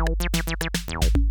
you